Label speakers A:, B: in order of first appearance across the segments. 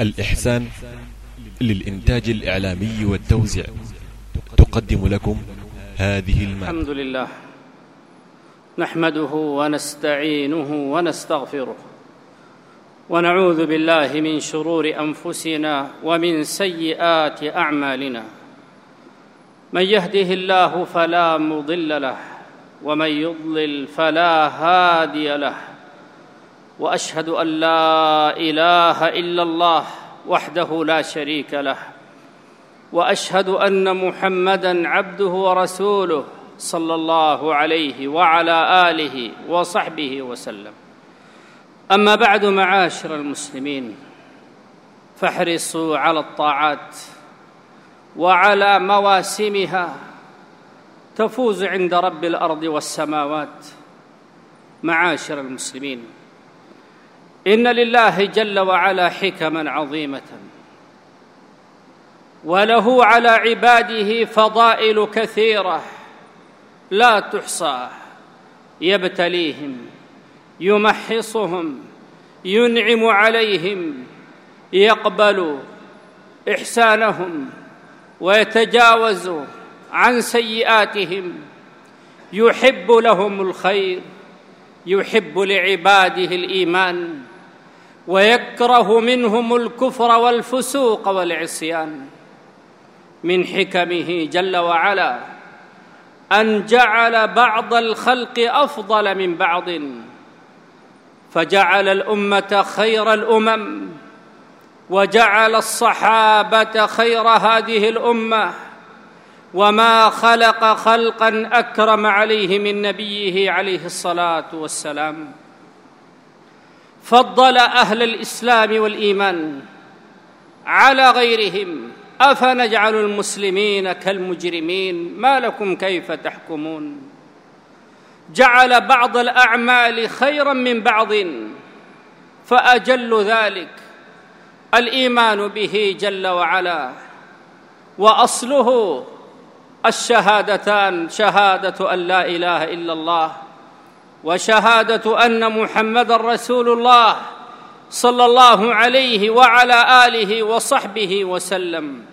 A: الإحسان للإنتاج الإعلامي والتوزيع. تقدم لكم هذه المادة.
B: الحمد لله. نحمده ونستعينه ونستغفره. ونعوذ بالله من شرور أنفسنا ومن سيئات أعمالنا. من يهده الله فلا مضل له ومن يضلل فلا هادي له. وأشهد أن لا إله إلا الله وحده لا شريك له وأشهد أن محمدا عبده ورسوله صلى الله عليه وعلى آله وصحبه وسلم. أما بعد معاشر المسلمين فاحرصوا على الطاعات وعلى مواسمها تفوز عند رب الأرض والسماوات. معاشر المسلمين إن لله جل وعلا حكما عظيمة. وله على عباده فضائل كثيرة لا تحصى. يبتليهم يمحصهم ينعم عليهم يقبل إحسانهم ويتجاوز عن سيئاتهم. يحب لهم الخير يحب لعباده الإيمان. ويكره منهم الكفر والفسوق والعصيان من حكمه جل وعلا أن جعل بعض الخلق أفضل من بعض فجعل الأمة خير الأمم وجعل الصحابة خير هذه الأمة وما خلق خلقا أكرم عليه من نبيه عليه الصلاة والسلام. فضل أهل الإسلام والإيمان على غيرهم أفنجعل المسلمين كالمجرمين؟ ما لكم كيف تحكمون؟ جعل بعض الأعمال خيرا من بعض فأجل ذلك الإيمان به جل وعلا. وأصله الشهادتان شهادة أن لا إله إلا الله وشهادة أن محمدا رسول الله صلى الله عليه وعلى آله وصحبه وسلم.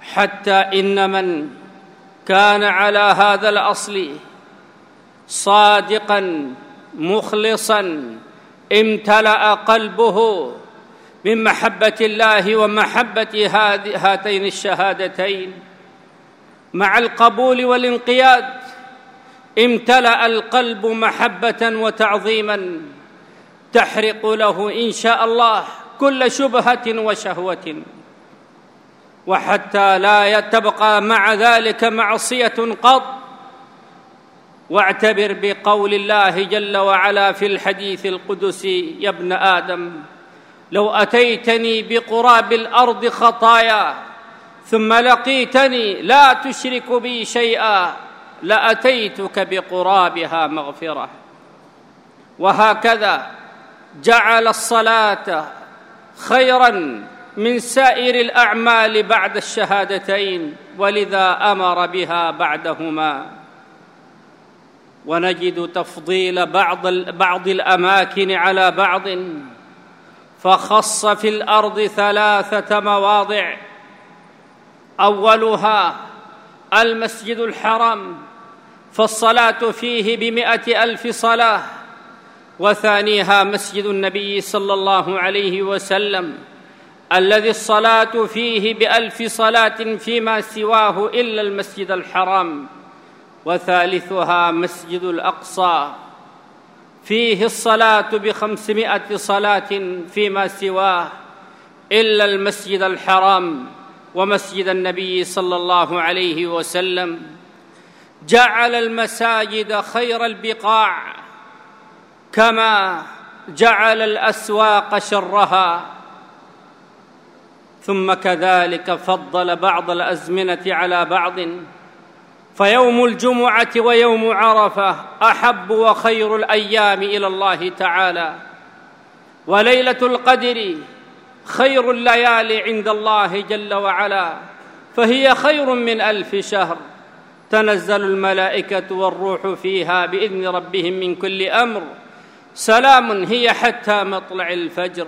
B: حتى إن من كان على هذا الأصل صادقا مخلصا امتلأ قلبه من محبة الله ومحبة هاتين الشهادتين مع القبول والانقياد. امتلأ القلب محبة وتعظيما تحرق له إن شاء الله كل شبهة وشهوة. وحتى لا تبقى مع ذلك معصية قط. واعتبر بقول الله جل وعلا في الحديث القدسي يا ابن آدم لو أتيتني بقراب الأرض خطايا ثم لقيتني لا تشرك بي شيئا لأتيتك بقرابها مغفرة. وهكذا جعل الصلاة خيرا من سائر الأعمال بعد الشهادتين ولذا أمر بها بعدهما. ونجد تفضيل بعض بعض الأماكن على بعض. فخص في الأرض ثلاثة مواضع. أولها المسجد الحرام. فالصلاة فيه بمائه ألف صلاة وثانيها مسجد النبي صلى الله عليه وسلم الذي الصلاة فيه بألف صلاة فيما سواه إلا المسجد الحرام وثالثها مسجد الأقصى. فيه الصلاة بخمسمائة صلاة فيما سواه إلا المسجد الحرام ومسجد النبي صلى الله عليه وسلم. جعل المساجد خير البقاع كما جعل الأسواق شرها. ثم كذلك فضل بعض الأزمنة على بعض. فيوم الجمعة ويوم عرفة أحب وخير الأيام إلى الله تعالى. وليلة القدر خير الليالي عند الله جل وعلا فهي خير من ألف شهر. تنزل الملائكة والروح فيها بإذن ربهم من كل أمر. سلام هي حتى مطلع الفجر.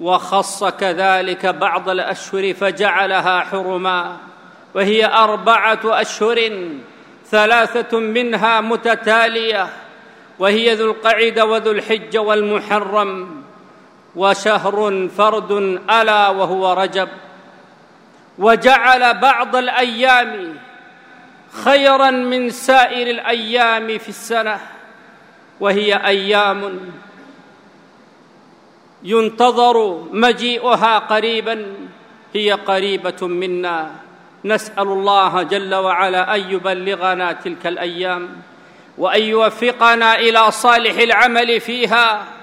B: وخص كذلك بعض الأشهر فجعلها حرما وهي أربعة أشهر ثلاثة منها متتالية وهي ذو القعده وذو الحجه والمحرم. وشهر فرد ألا وهو رجب. وجعل بعض الأيام خيرا من سائر الأيام في السنة وهي أيام ينتظر مجيئها قريبا هي قريبة منا. نسأل الله جل وعلا أن يبلغنا تلك الأيام وأن يوفقنا إلى صالح العمل فيها.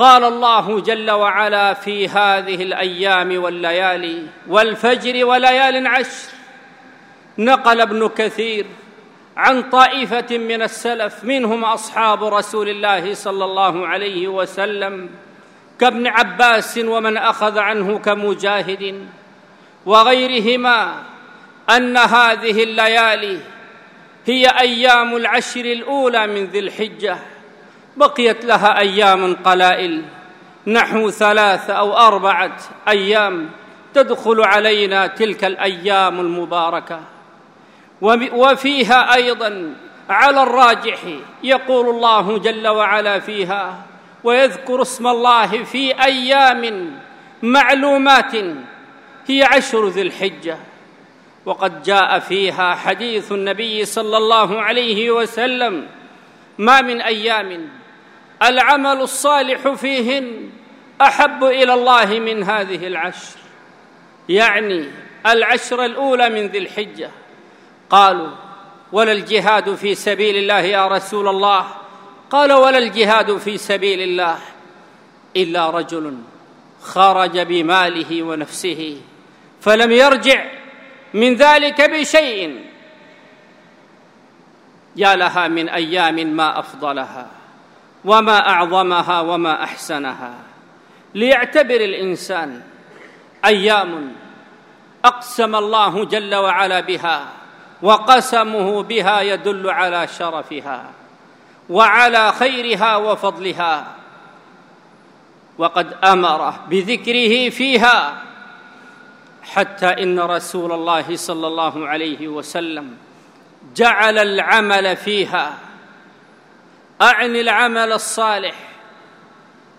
B: قال الله جل وعلا في هذه الأيام والليالي والفجر وليال عشر نقل ابن كثير عن طائفة من السلف منهم أصحاب رسول الله صلى الله عليه وسلم كابن عباس ومن أخذ عنه كمجاهد وغيرهما أن هذه الليالي هي أيام العشر الأولى من ذي الحجة. بقيت لها أيام قلائل. نحو ثلاث أو أربعة أيام تدخل علينا تلك الأيام المباركة. وفيها أيضا على الراجح يقول الله جل وعلا فيها ويذكر اسم الله في أيام معلومات هي عشر ذي الحجة. وقد جاء فيها حديث النبي صلى الله عليه وسلم ما من أيام العمل الصالح فيهن أحب إلى الله من هذه العشر. يعني العشر الأولى من ذي الحجة. قالوا ولا الجهاد في سبيل الله يا رسول الله. قال ولا الجهاد في سبيل الله إلا رجل خرج بماله ونفسه فلم يرجع من ذلك بشيء. يا لها من أيام ما أفضلها. وما أعظمها وما أحسنها. ليعتبر الإنسان أيام أقسم الله جل وعلا بها وقسمه بها يدل على شرفها وعلى خيرها وفضلها. وقد أمر بذكره فيها حتى إن رسول الله صلى الله عليه وسلم جعل العمل فيها أعني العمل الصالح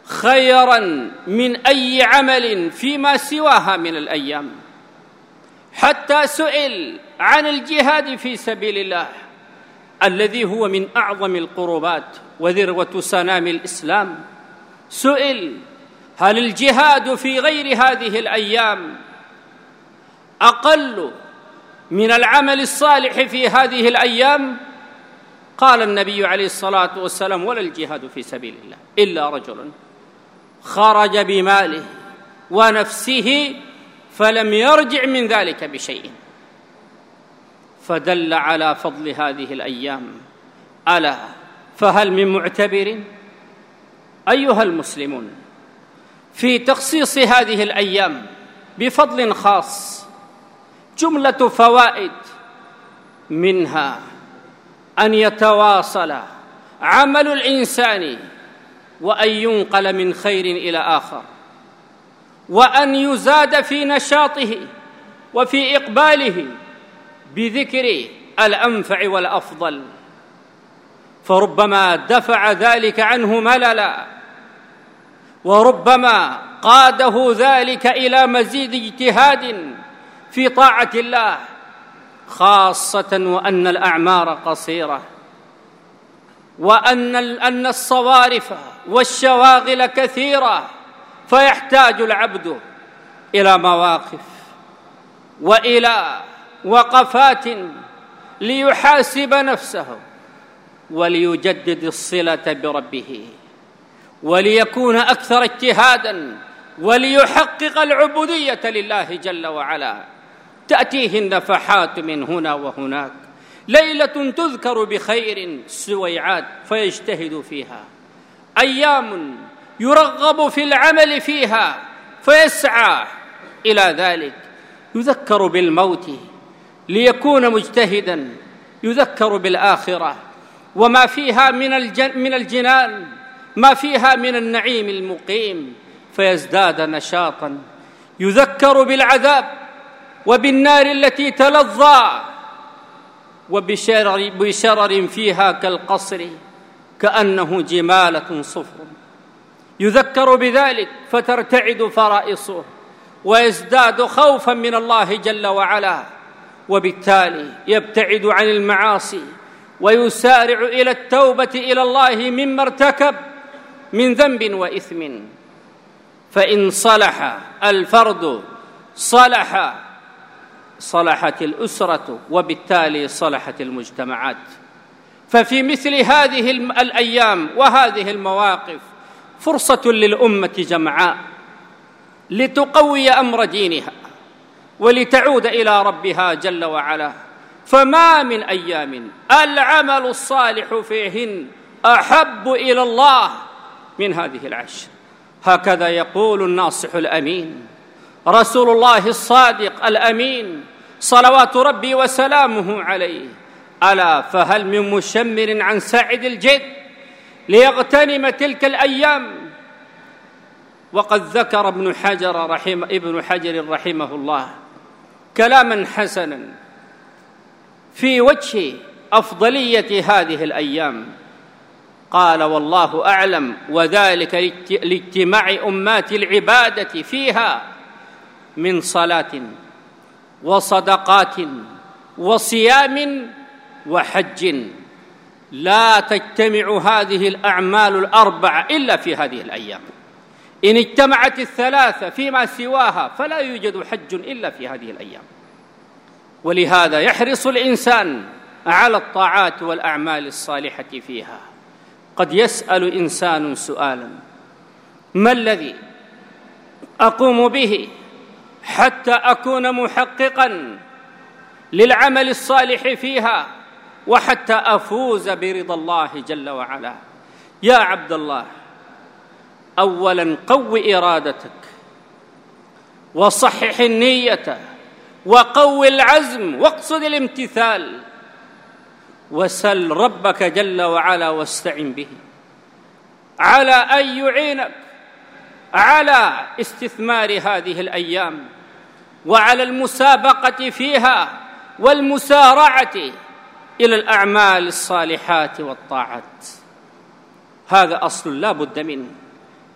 B: خيرا من أي عمل فيما سواها من الأيام. حتى سئل عن الجهاد في سبيل الله الذي هو من أعظم القربات وذروة سنام الإسلام. سئل هل الجهاد في غير هذه الأيام أقل من العمل الصالح في هذه الأيام؟ قال النبي عليه الصلاة والسلام ولا الجهاد في سبيل الله إلا رجل خرج بماله ونفسه فلم يرجع من ذلك بشيء. فدل على فضل هذه الأيام. ألا فهل من معتبر؟ أيها المسلمون في تخصيص هذه الأيام بفضل خاص جملة فوائد منها أن يتواصل عمل الإنسان وأن ينقل من خير إلى آخر وأن يزاد في نشاطه وفي إقباله بذكر الأنفع والأفضل. فربما دفع ذلك عنه مللا وربما قاده ذلك إلى مزيد اجتهاد في طاعة الله. خاصة وأن الأعمار قصيرة وأن أن الصوارف والشواغل كثيرة فيحتاج العبد إلى مواقف وإلى وقفات ليحاسب نفسه وليجدد الصلة بربه وليكون أكثر اجتهادا وليحقق العبودية لله جل وعلا. تاتيه النفحات من هنا وهناك. ليلة تذكر بخير سويعات فيجتهد فيها. أيام يرغب في العمل فيها فيسعى إلى ذلك. يذكر بالموت ليكون مجتهدا. يذكر بالآخرة. وما فيها من من الجنان. ما فيها من النعيم المقيم. فيزداد نشاطا. يذكر بالعذاب. وبالنار التي تلظى وبشرر بشرر فيها كالقصر كأنه جمالة صفر. يذكر بذلك فترتعد فرائصه ويزداد خوفا من الله جل وعلا وبالتالي يبتعد عن المعاصي ويسارع إلى التوبة إلى الله مما ارتكب من ذنب وإثم. فإن صلح الفرد صلح صلحت الأسرة وبالتالي صلحت المجتمعات. ففي مثل هذه الأيام وهذه المواقف فرصة للأمة جمعاء لتقوي أمر دينها ولتعود إلى ربها جل وعلا. فما من أيام العمل الصالح فيهن أحب إلى الله من هذه العشر. هكذا يقول الناصح الأمين رسول الله الصادق الأمين صلوات ربي وسلامه عليه. ألا فهل من مشمر عن سعد الجد ليغتنم تلك الأيام؟ وقد ذكر ابن حجر رحمه ابن حجر رحمه الله كلاما حسنا في وجه أفضلية هذه الأيام. قال والله أعلم وذلك لاجتماع أمات العبادة فيها من صلاة وصدقات وصيام وحج. لا تجتمع هذه الأعمال الأربعة إلا في هذه الأيام. إن اجتمعت الثلاثة فيما سواها فلا يوجد حج إلا في هذه الأيام. ولهذا يحرص الإنسان على الطاعات والأعمال الصالحة فيها. قد يسأل إنسان سؤالا ما الذي أقوم به حتى أكون محققا للعمل الصالح فيها وحتى أفوز برضا الله جل وعلا. يا عبد الله اولا قو إرادتك وصحح النية وقو العزم واقصد الامتثال وسل ربك جل وعلا واستعن به. على أن يعينك على استثمار هذه الأيام وعلى المسابقة فيها والمسارعة إلى الأعمال الصالحات والطاعات. هذا أصل لا بد منه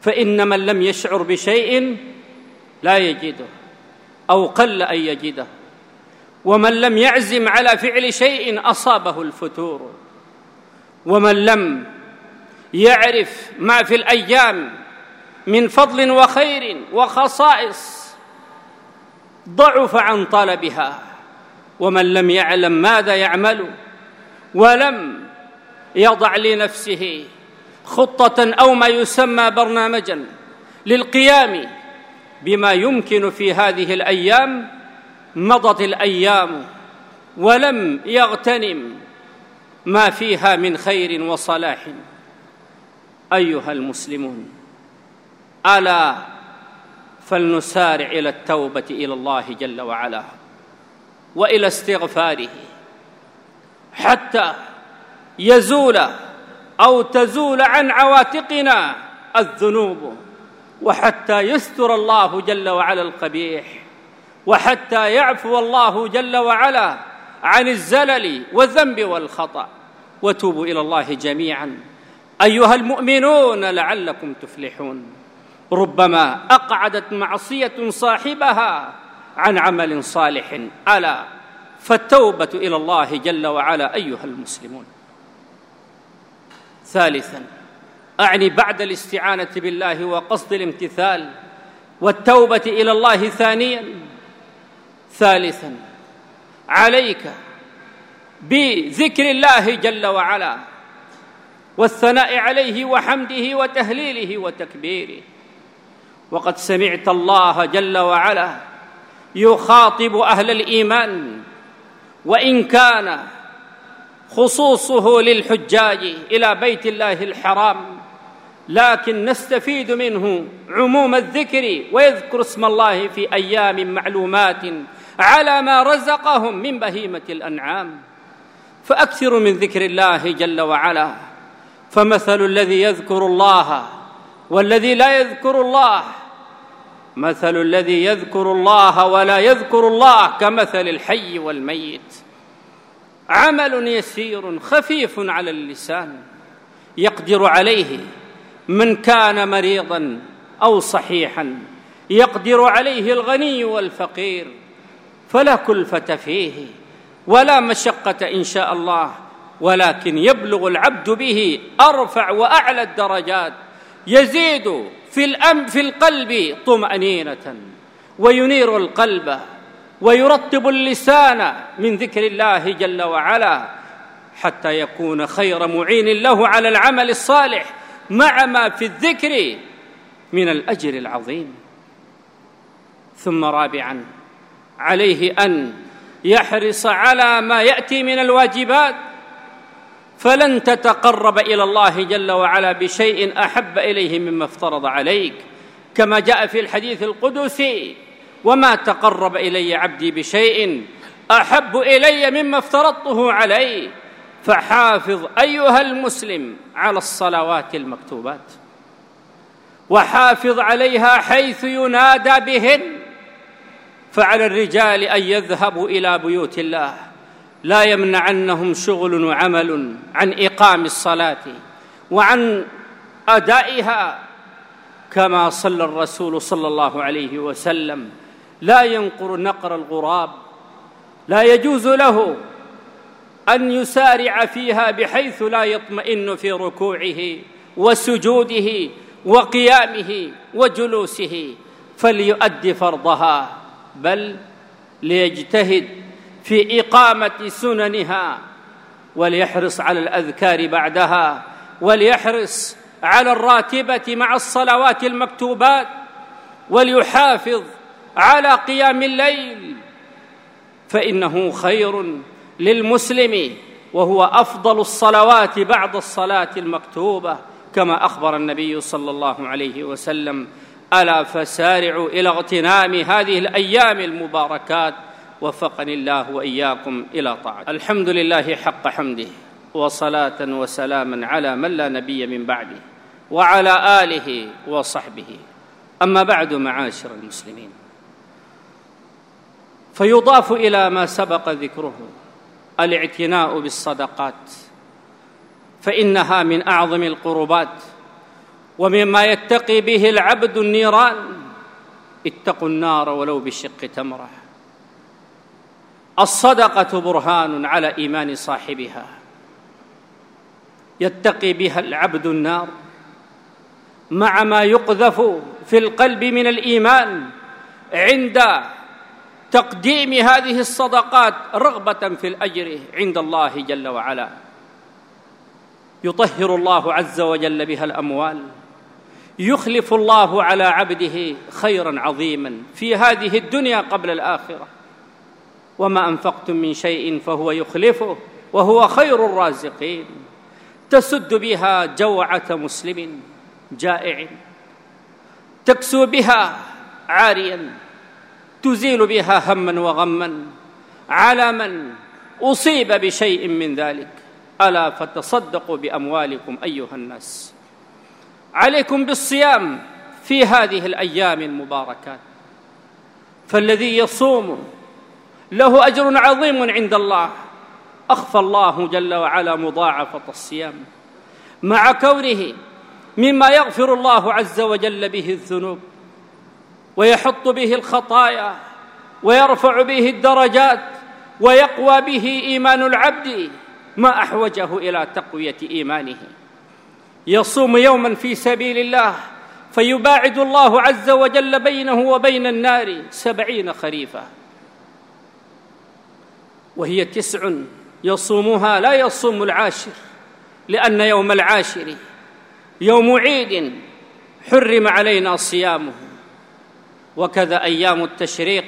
B: فإن من لم يشعر بشيء لا يجده أو قل أن يجده. ومن لم يعزم على فعل شيء أصابه الفتور. ومن لم يعرف ما في الأيام من فضل وخير وخصائص ضعف عن طلبها ومن لم يعلم ماذا يعمل ولم يضع لنفسه خطة أو ما يسمى برنامجا للقيام بما يمكن في هذه الأيام مضت الأيام ولم يغتنم ما فيها من خير وصلاح أيها المسلمون. ألا فلنسارع إلى التوبة إلى الله جل وعلا وإلى استغفاره حتى يزول أو تزول عن عواتقنا الذنوب وحتى يستر الله جل وعلا القبيح وحتى يعفو الله جل وعلا عن الزلل والذنب والخطأ. وتوبوا إلى الله جميعا. أيها المؤمنون لعلكم تفلحون. ربما أقعدت معصية صاحبها عن عمل صالح. ألا فالتوبة إلى الله جل وعلا أيها المسلمون. ثالثا أعني بعد الاستعانة بالله وقصد الامتثال والتوبة إلى الله ثانيا. ثالثا عليك بذكر الله جل وعلا والثناء عليه وحمده وتهليله وتكبيره. وقد سمعت الله جل وعلا يخاطب أهل الإيمان وإن كان خصوصه للحجاج إلى بيت الله الحرام لكن نستفيد منه عموم الذكر ويذكر اسم الله في أيام معلومات على ما رزقهم من بهيمة الأنعام. فاكثروا من ذكر الله جل وعلا فمثل الذي يذكر الله والذي لا يذكر الله مثل الذي يذكر الله ولا يذكر الله كمثل الحي والميت. عمل يسير خفيف على اللسان يقدر عليه من كان مريضا أو صحيحا يقدر عليه الغني والفقير. فلا كلفة فيه ولا مشقة إن شاء الله ولكن يبلغ العبد به أرفع وأعلى الدرجات. يزيد في الأم في القلب طمأنينة وينير القلب ويرطب اللسان من ذكر الله جل وعلا حتى يكون خير معين له على العمل الصالح مع ما في الذكر من الأجر العظيم. ثم رابعا عليه أن يحرص على ما يأتي من الواجبات فلن تتقرب إلى الله جل وعلا بشيء أحب إليه مما افترض عليك كما جاء في الحديث القدسي وما تقرب إلي عبدي بشيء أحب إلي مما افترضته عليه فحافظ أيها المسلم على الصلوات المكتوبات وحافظ عليها حيث ينادى بهن فعلى الرجال أن يذهبوا إلى بيوت الله. لا يمنعنهم شغل وعمل عن إقام الصلاة وعن أدائها كما صلى الرسول صلى الله عليه وسلم. لا ينقر نقر الغراب لا يجوز له أن يسارع فيها بحيث لا يطمئن في ركوعه وسجوده وقيامه وجلوسه فليؤدي فرضها بل ليجتهد في إقامة سننها وليحرص على الأذكار بعدها وليحرص على الراتبة مع الصلوات المكتوبات وليحافظ على قيام الليل. فإنه خير للمسلم وهو أفضل الصلوات بعد الصلاة المكتوبة كما أخبر النبي صلى الله عليه وسلم. ألا فسارعوا إلى اغتنام هذه الأيام المباركات وفقني الله وإياكم إلى طاعته. الحمد لله حق حمده وصلاة وسلاما على من لا نبي من بعده وعلى آله وصحبه. أما بعد معاشر المسلمين فيضاف إلى ما سبق ذكره الاعتناء بالصدقات فإنها من أعظم القربات ومما يتقي به العبد النيران. اتقوا النار ولو بشق تمرة. الصدقة برهان على إيمان صاحبها. يتقي بها العبد النار. مع ما يقذف في القلب من الإيمان عند تقديم هذه الصدقات رغبة في الأجر عند الله جل وعلا. يطهر الله عز وجل بها الأموال. يخلف الله على عبده خيرا عظيما في هذه الدنيا قبل الآخرة. وما انفقتم من شيء فهو يخلفه وهو خير الرازقين تسد بها جوعه مسلم جائع تكسو بها عاريا تزيل بها هما وغما على من اصيب بشيء من ذلك الا فتصدقوا باموالكم ايها الناس عليكم بالصيام في هذه الأيام المباركات فالذي يصوم له أجر عظيم عند الله. أخفى الله جل وعلا مضاعفة الصيام. مع كونه مما يغفر الله عز وجل به الذنوب ويحط به الخطايا ويرفع به الدرجات ويقوى به إيمان العبد ما أحوجه إلى تقوية إيمانه. يصوم يوما في سبيل الله فيباعد الله عز وجل بينه وبين النار سبعين خريفا. وهي تسع يصومها لا يصوم العاشر لأن يوم العاشر يوم عيد حرم علينا صيامه. وكذا أيام التشريق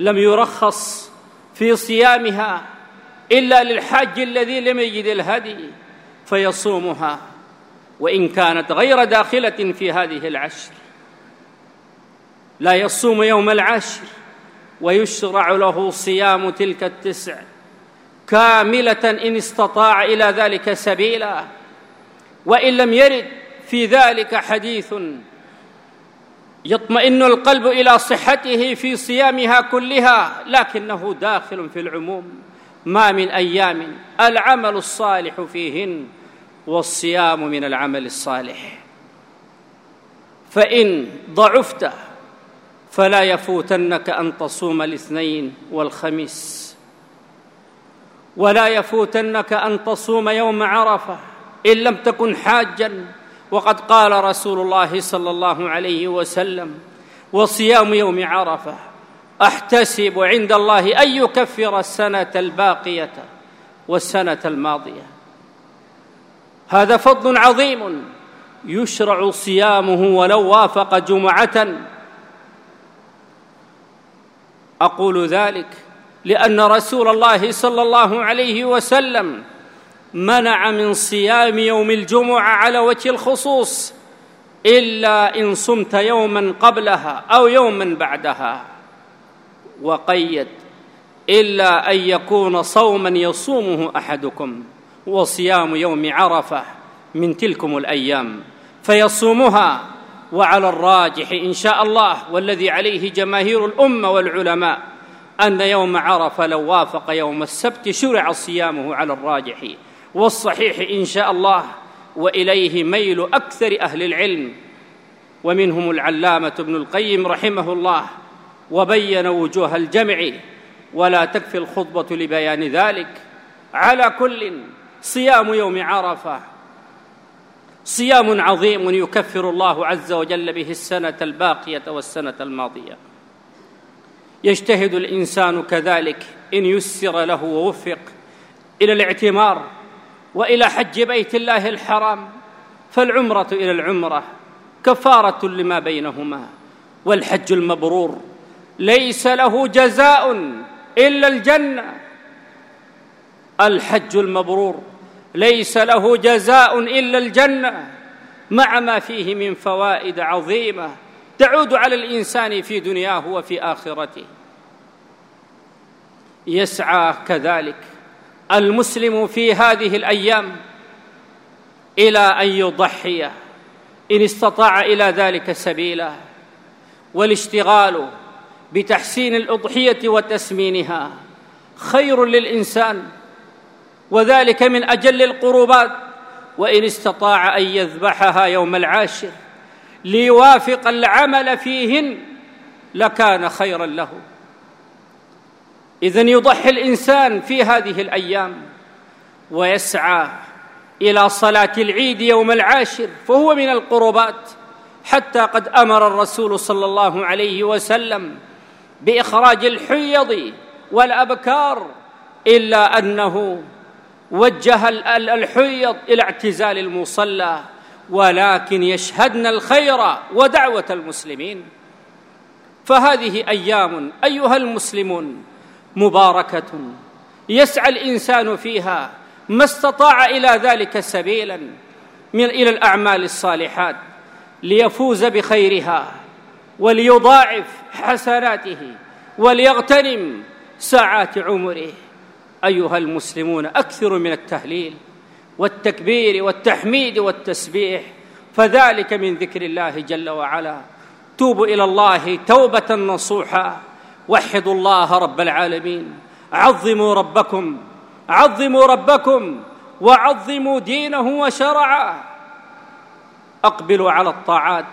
B: لم يرخص في صيامها إلا للحاج الذي لم يجد الهدي فيصومها وإن كانت غير داخلة في هذه العشر. لا يصوم يوم العاشر ويشرع له صيام تلك التسع كاملة إن استطاع إلى ذلك سبيلا. وإن لم يرد في ذلك حديث يطمئن القلب إلى صحته في صيامها كلها لكنه داخل في العموم. ما من أيام العمل الصالح فيهن والصيام من العمل الصالح. فإن ضعفت فلا يفوتنك أن تصوم الاثنين والخميس. ولا يفوتنك أن تصوم يوم عرفة إن لم تكن حاجا. وقد قال رسول الله صلى الله عليه وسلم وصيام يوم عرفة أحتسب عند الله أن يكفر السنة الباقية والسنة الماضية. هذا فضل عظيم يشرع صيامه ولو وافق جمعة أقول ذلك لأن رسول الله صلى الله عليه وسلم منع من صيام يوم الجمعة على وجه الخصوص إلا إن صمت يوما قبلها أو يوما بعدها. وقيد إلا أن يكون صوما يصومه أحدكم وصيام يوم عرفة من تلكم الأيام فيصومها وعلى الراجح إن شاء الله والذي عليه جماهير الأمة والعلماء أن يوم عرفة لو وافق يوم السبت شرع صيامه على الراجح. والصحيح إن شاء الله وإليه ميل أكثر أهل العلم ومنهم العلامة ابن القيم رحمه الله وبين وجوه الجمع. ولا تكفي الخطبة لبيان ذلك. على كل صيام يوم عرفة صيام عظيم يكفر الله عز وجل به السنة الباقية والسنة الماضية. يجتهد الإنسان كذلك إن يسر له ووفق إلى الاعتمار وإلى حج بيت الله الحرام فالعمرة إلى العمرة كفارة لما بينهما والحج المبرور ليس له جزاء إلا الجنة. الحج المبرور ليس له جزاء إلا الجنة مع ما فيه من فوائد عظيمة تعود على الإنسان في دنياه وفي آخرته. يسعى كذلك المسلم في هذه الأيام إلى أن يضحي إن استطاع إلى ذلك سبيلا. والاشتغال بتحسين الأضحية وتسمينها خير للإنسان وذلك من أجل القربات. وإن استطاع أن يذبحها يوم العاشر ليوافق العمل فيهن لكان خيرا له. إذن يضحي الإنسان في هذه الأيام ويسعى إلى صلاة العيد يوم العاشر فهو من القربات. حتى قد أمر الرسول صلى الله عليه وسلم بإخراج الحيض والأبكار إلا أنه وجه الحيض إلى اعتزال المصلى ولكن يشهدن الخير ودعوة المسلمين. فهذه أيام أيها المسلمون مباركة يسعى الإنسان فيها ما استطاع إلى ذلك سبيلا من إلى الأعمال الصالحات ليفوز بخيرها وليضاعف حسناته وليغتنم ساعات عمره. أيها المسلمون اكثروا من التهليل والتكبير والتحميد والتسبيح فذلك من ذكر الله جل وعلا. توبوا إلى الله توبة نصوحا. وحدوا الله رب العالمين. عظموا ربكم. عظموا ربكم. وعظموا دينه وشرعه. أقبلوا على الطاعات.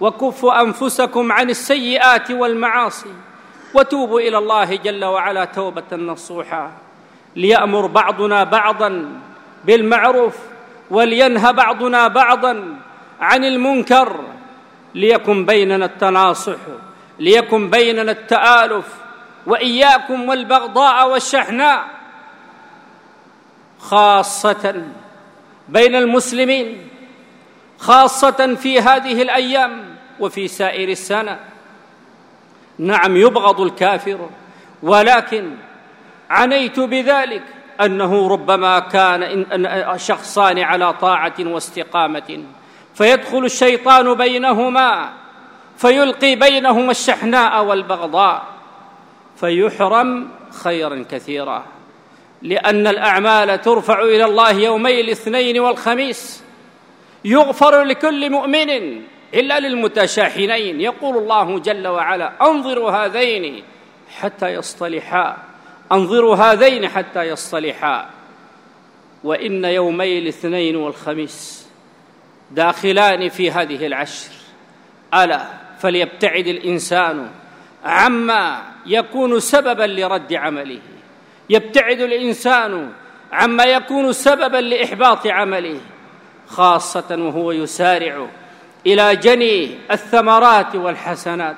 B: وكفوا أنفسكم عن السيئات والمعاصي. وتوبوا إلى الله جل وعلا توبة نصوحا. ليأمر بعضنا بعضا بالمعروف ولينهى بعضنا بعضا عن المنكر. ليكن بيننا التناصح ليكن بيننا التآلف وإياكم والبغضاء والشحناء. خاصة بين المسلمين خاصة في هذه الأيام وفي سائر السنة. نعم يبغض الكافر ولكن عنيت بذلك أنه ربما كان شخصان على طاعة واستقامة. فيدخل الشيطان بينهما فيلقي بينهما الشحناء والبغضاء. فيحرم خيرا كثيرا. لأن الأعمال ترفع إلى الله يومي الاثنين والخميس. يغفر لكل مؤمن إلا للمتشاحنين. يقول الله جل وعلا أنظروا هذين حتى يصطلحا. أنظروا هذين حتى يصطلحا. وإن يومي الاثنين والخميس داخلان في هذه العشر. ألا فليبتعد الإنسان عما يكون سببا لرد عمله. يبتعد الإنسان عما يكون سببا لإحباط عمله. خاصة وهو يسارع إلى جني الثمرات والحسنات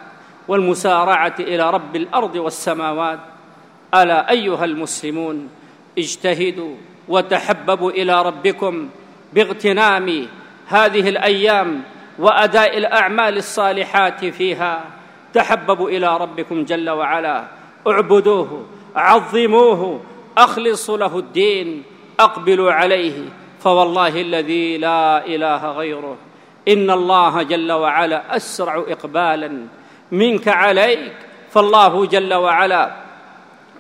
B: والمسارعة إلى رب الأرض والسماوات. ألا أيها المسلمون اجتهدوا وتحببوا إلى ربكم باغتنام هذه الأيام وأداء الأعمال الصالحات فيها. تحببوا إلى ربكم جل وعلا. اعبدوه عظموه أخلصوا له الدين أقبلوا عليه. فوالله الذي لا إله غيره. إن الله جل وعلا أسرع اقبالا منك عليك. فالله جل وعلا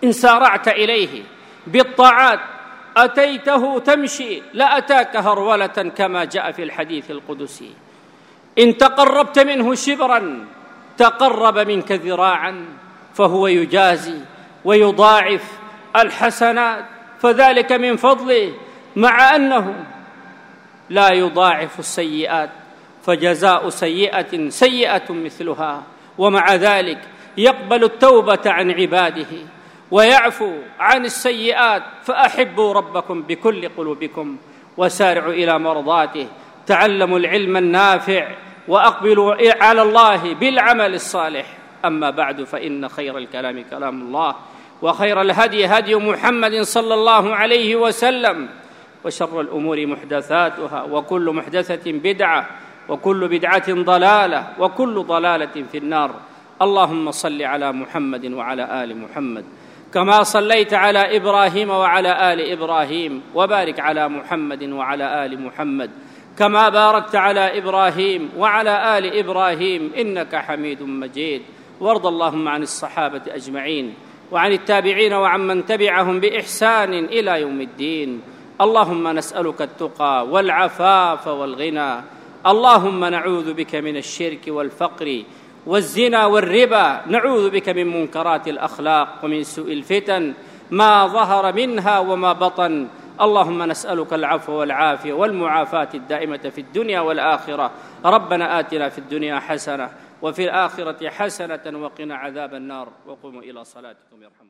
B: إن سارعت إليه بالطاعات أتيته تمشي لاتاك هرولة كما جاء في الحديث القدسي. إن تقربت منه شبرا تقرب منك ذراعا فهو يجازي ويضاعف الحسنات. فذلك من فضله مع أنه لا يضاعف السيئات فجزاء سيئة سيئة مثلها. ومع ذلك يقبل التوبة عن عباده. ويعفو عن السيئات فأحبوا ربكم بكل قلوبكم وسارعوا إلى مرضاته. تعلموا العلم النافع وأقبلوا على الله بالعمل الصالح. أما بعد فإن خير الكلام كلام الله وخير الهدي هدي محمد صلى الله عليه وسلم وشر الأمور محدثاتها وكل محدثة بدعة وكل بدعة ضلالة وكل ضلالة في النار. اللهم صل على محمد وعلى آل محمد. كما صليت على إبراهيم وعلى آل إبراهيم وبارك على محمد وعلى آل محمد كما باركت على إبراهيم وعلى آل إبراهيم إنك حميد مجيد. وارض اللهم عن الصحابة أجمعين وعن التابعين وعمن تبعهم بإحسان إلى يوم الدين. اللهم نسألك التقى والعفاف والغنى. اللهم نعوذ بك من الشرك والفقر والزنا والربا نعوذ بك من منكرات الأخلاق ومن سوء الفتن ما ظهر منها وما بطن. اللهم نسألك العفو والعافية والمعافاة الدائمة في الدنيا والآخرة. ربنا آتنا في الدنيا حسنة وفي الآخرة حسنة وقنا عذاب النار. وقوموا إلى صلاتكم يرحمكم.